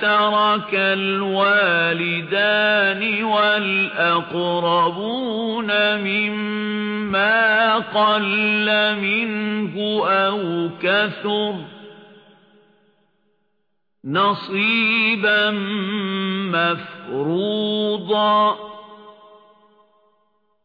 تَرَكَ الْوَالِدَانِ وَالْأَقْرَبُونَ مِمَّا قَلَّ مِنْهُ أَوْ كَثُرَ نَصِيبًا مَّفْرُوضًا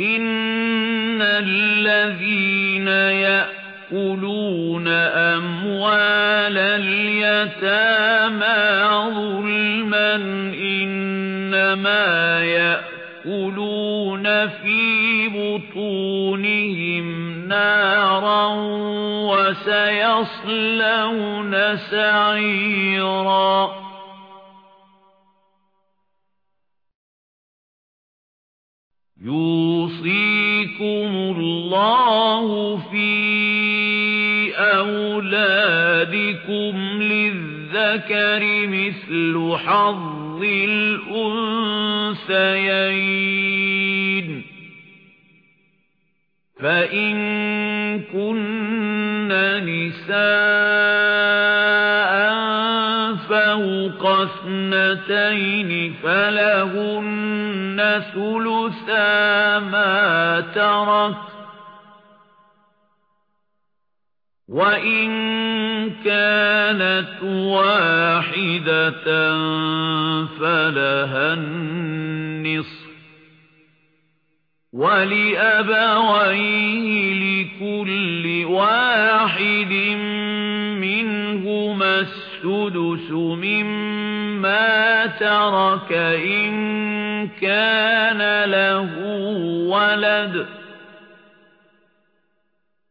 إِنَّ الَّذِينَ يَأْكُلُونَ أَمْوَالَ الْيَتَامَى ظُلْمًا إِنَّمَا يَأْكُلُونَ فِي بُطُونِهِمْ نَارًا وَسَيَصْلَوْنَ سَعِيرًا يُوصِيكُمُ اللَّهُ فِي أَوْلَادِكُمْ لِلذَّكَرِ مِثْلُ حَظِّ الْأُنثَيَيْنِ. فَإِن كُنَّ نِسَاءً فَوْقَ اثْنَتَيْنِ فَلَهُنَّ ثُلُثَا مَا تَرَكَ وَإِن كَانَتْ وَاحِدَةً فَلَهَا النِّصْفُ وَلِأَبَوَيْهِ لِكُلِّ وَاحِدٍ مِنْهُمَا السُّدُسُ مِمَّا تَرَكَ إِن كَانَ لَهُ وَلَدٌ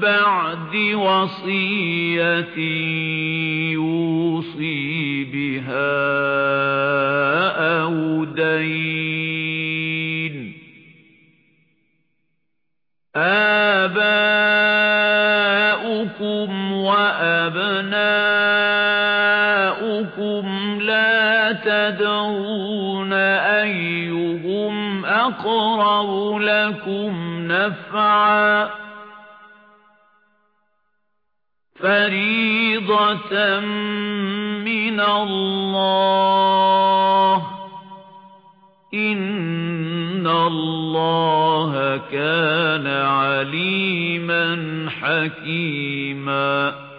بَعْدِ وَصِيَّةٍ يُوصِي بِهَا أَوْ دَيْنٍ. آبَاؤُكُمْ وَأَبْنَاؤُكُمْ لَا تَدْرُونَ أَيُّهُمْ أَقْرَبُ لَكُمْ نَفْعًا. فَرِيضَةً مِنَ اللَّهِ. إِنَّ اللَّهَ كَانَ عَلِيمًا حَكِيمًا.